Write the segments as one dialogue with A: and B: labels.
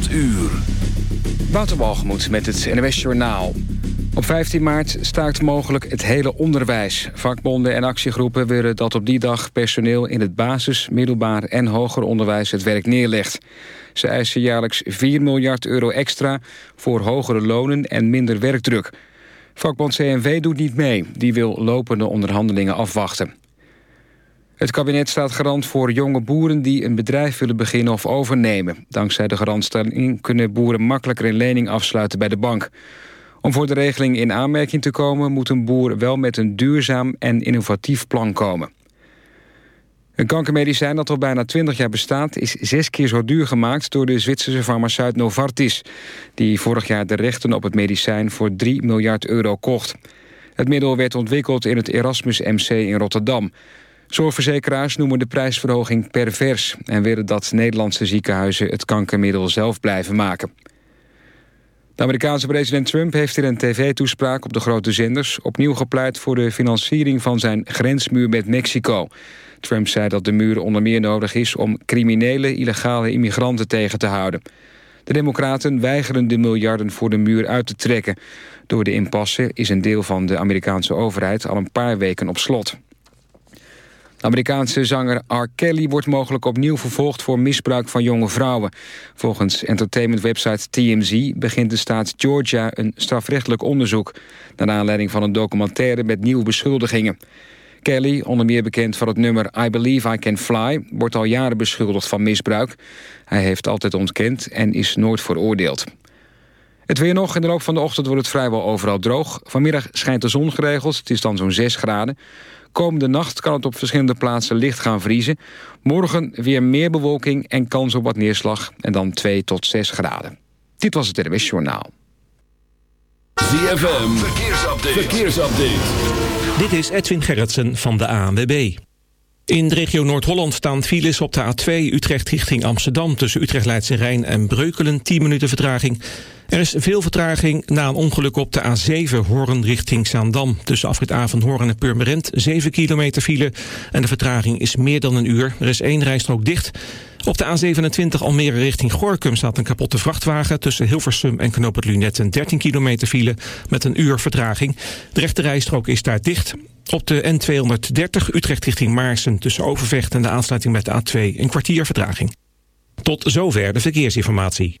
A: 8 uur.
B: Wouter met het NWS Journaal. Op 15 maart staakt mogelijk het hele onderwijs. Vakbonden en actiegroepen willen dat op die dag personeel... in het basis, middelbaar en hoger onderwijs het werk neerlegt. Ze eisen jaarlijks 4 miljard euro extra... voor hogere lonen en minder werkdruk. Vakbond CNV doet niet mee. Die wil lopende onderhandelingen afwachten. Het kabinet staat garant voor jonge boeren die een bedrijf willen beginnen of overnemen. Dankzij de garantstelling kunnen boeren makkelijker een lening afsluiten bij de bank. Om voor de regeling in aanmerking te komen... moet een boer wel met een duurzaam en innovatief plan komen. Een kankermedicijn dat al bijna 20 jaar bestaat... is zes keer zo duur gemaakt door de Zwitserse farmaceut Novartis... die vorig jaar de rechten op het medicijn voor 3 miljard euro kocht. Het middel werd ontwikkeld in het Erasmus MC in Rotterdam... Zorgverzekeraars noemen de prijsverhoging pervers... en willen dat Nederlandse ziekenhuizen het kankermiddel zelf blijven maken. De Amerikaanse president Trump heeft in een tv-toespraak op de grote zenders... opnieuw gepleit voor de financiering van zijn grensmuur met Mexico. Trump zei dat de muur onder meer nodig is... om criminele, illegale immigranten tegen te houden. De democraten weigeren de miljarden voor de muur uit te trekken. Door de impasse is een deel van de Amerikaanse overheid... al een paar weken op slot. Amerikaanse zanger R. Kelly wordt mogelijk opnieuw vervolgd voor misbruik van jonge vrouwen. Volgens entertainmentwebsite TMZ begint de staat Georgia een strafrechtelijk onderzoek... naar aanleiding van een documentaire met nieuwe beschuldigingen. Kelly, onder meer bekend van het nummer I Believe I Can Fly... wordt al jaren beschuldigd van misbruik. Hij heeft altijd ontkend en is nooit veroordeeld. Het weer nog. In de loop van de ochtend wordt het vrijwel overal droog. Vanmiddag schijnt de zon geregeld. Het is dan zo'n 6 graden. Komende nacht kan het op verschillende plaatsen licht gaan vriezen. Morgen weer meer bewolking en kans op wat neerslag. En dan 2 tot 6 graden. Dit was het NWS Journaal.
A: ZFM, verkeersupdate. verkeersupdate.
C: Dit is Edwin Gerritsen van de ANWB. In de regio Noord-Holland staan files op de A2 Utrecht richting Amsterdam... tussen Utrecht Leidse Rijn en Breukelen, 10 minuten vertraging... Er is veel vertraging na een ongeluk op de A7 Hoorn richting Zaandam. Tussen afrit A van Hoorn en Purmerend 7 kilometer file. En de vertraging is meer dan een uur. Er is één rijstrook dicht. Op de A27 Almere richting Gorkum staat een kapotte vrachtwagen... tussen Hilversum en Knoop het Lunet een 13 kilometer file... met een uur vertraging. De rechte rijstrook is daar dicht. Op de N230 Utrecht richting Maarsen tussen Overvecht en de aansluiting met de A2 een kwartier vertraging. Tot zover de verkeersinformatie.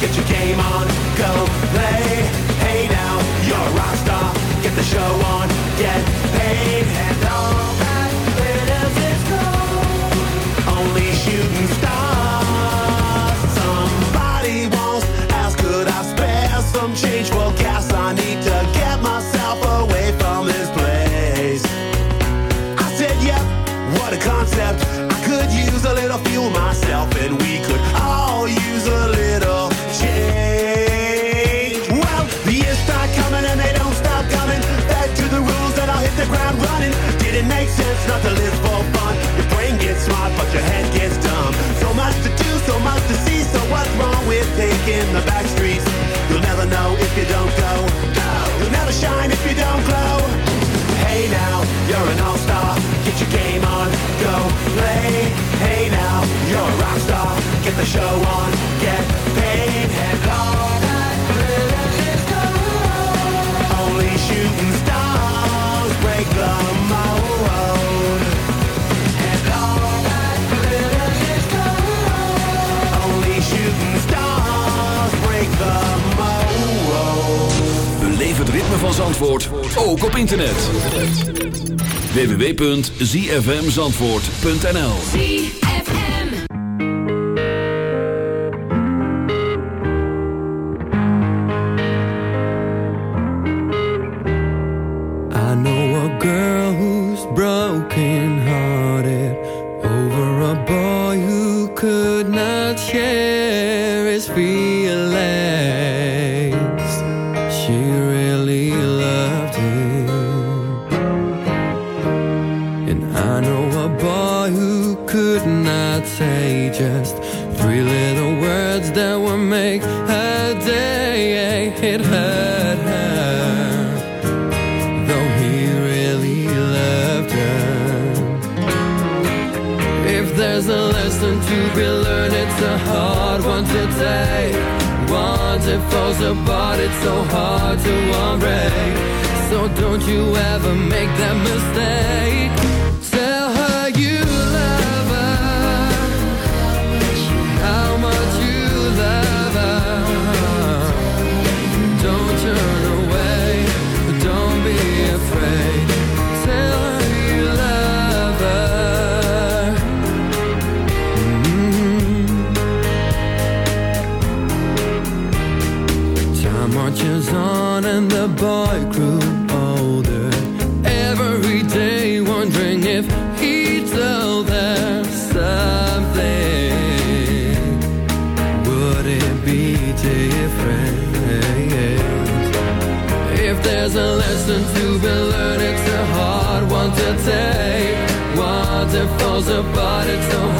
D: Get your game on, go play. Hey now, you're a rock star. Get the show on, get paid. And the show on, get paid. And all that glitters is gold. Only shooting stars break the mold. And all that glitters is gold. Only shooting stars break the mold.
E: Beleef het ritme van Zandvoort, ook op internet. www.zfmzandvoort.nl
F: It hurt her though he really loved her. If there's a lesson to be learned, it's a hard one to take. Once it falls apart, it's so hard to unbreak. So don't you ever make that mistake. You've it's a hard one to take. Water falls apart, it's so.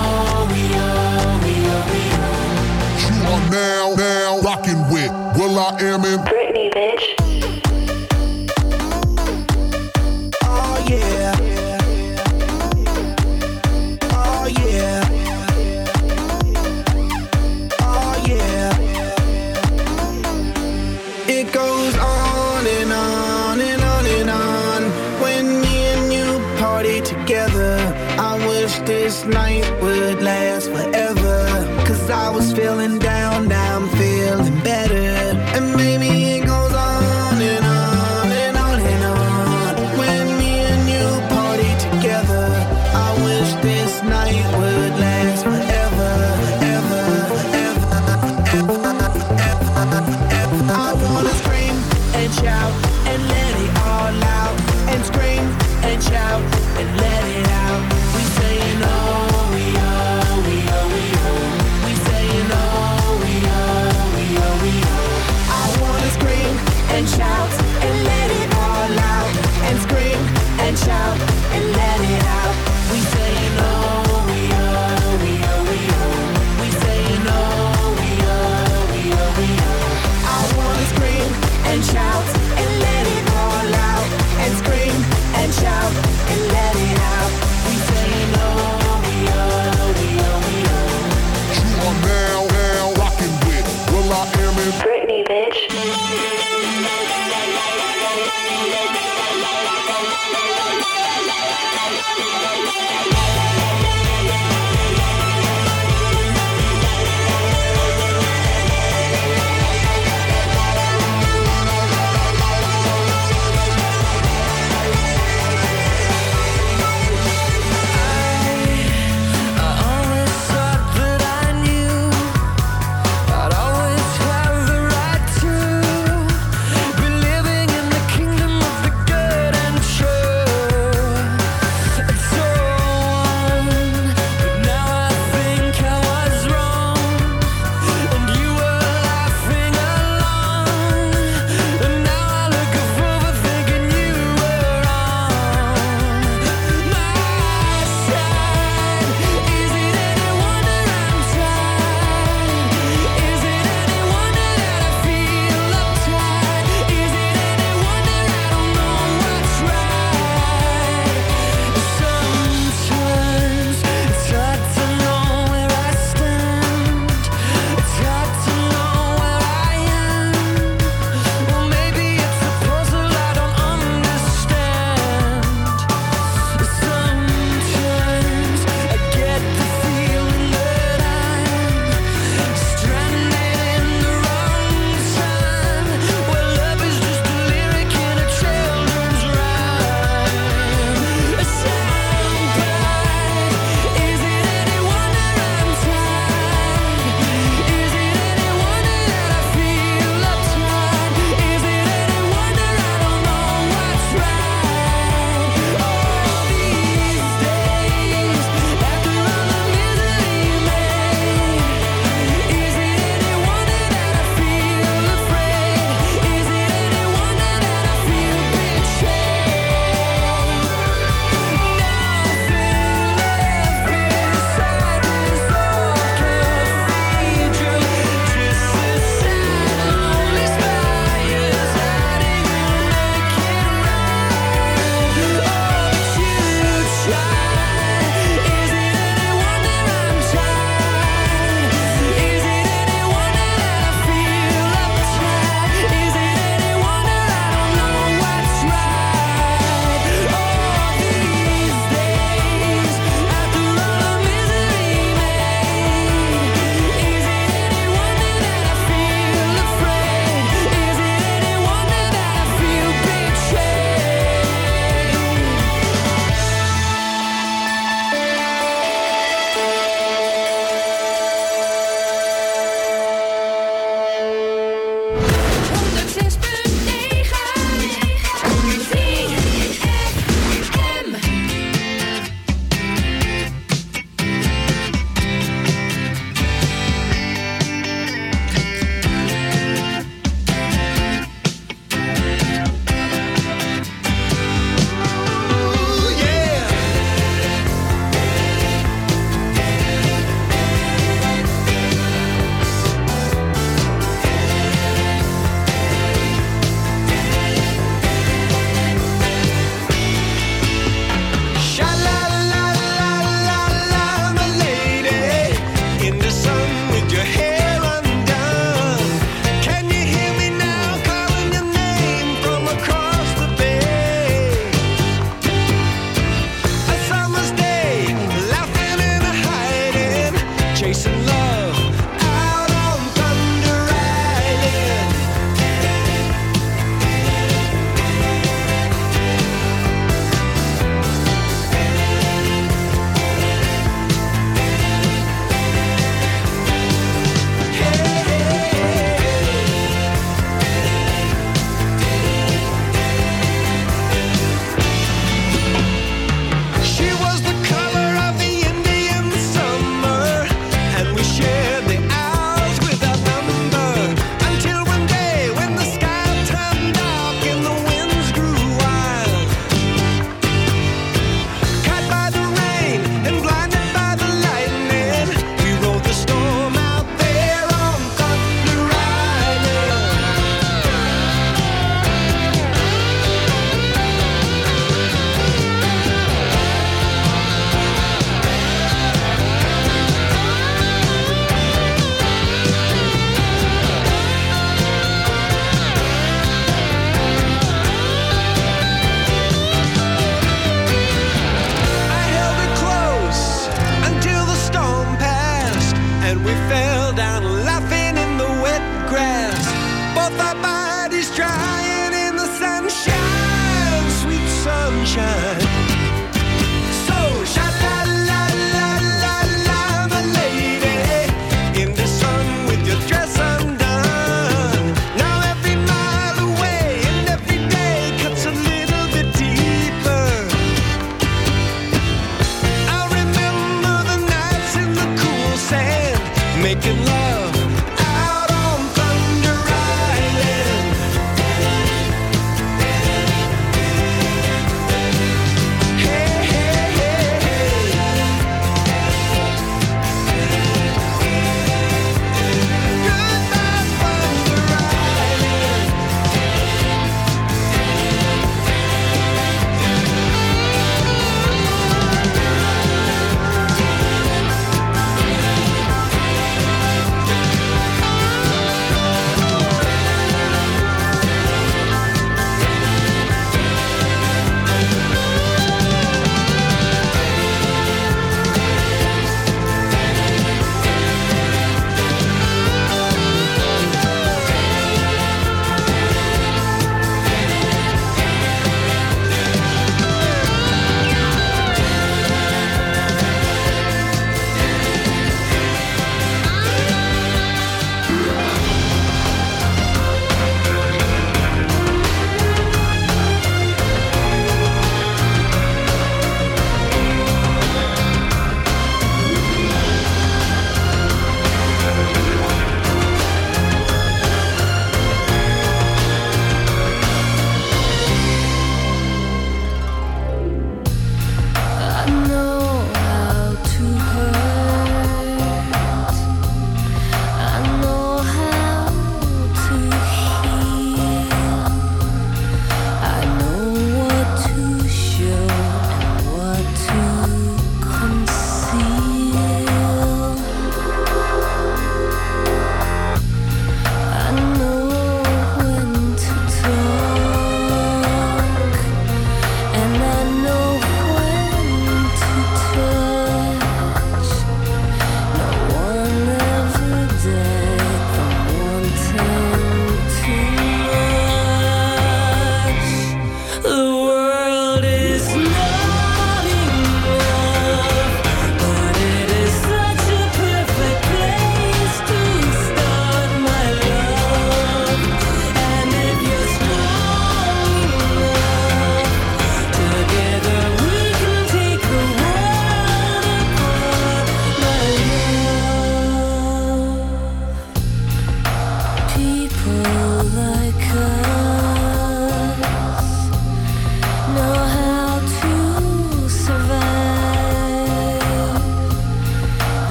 G: are now, now rocking with Will I Am in
H: Britney, bitch.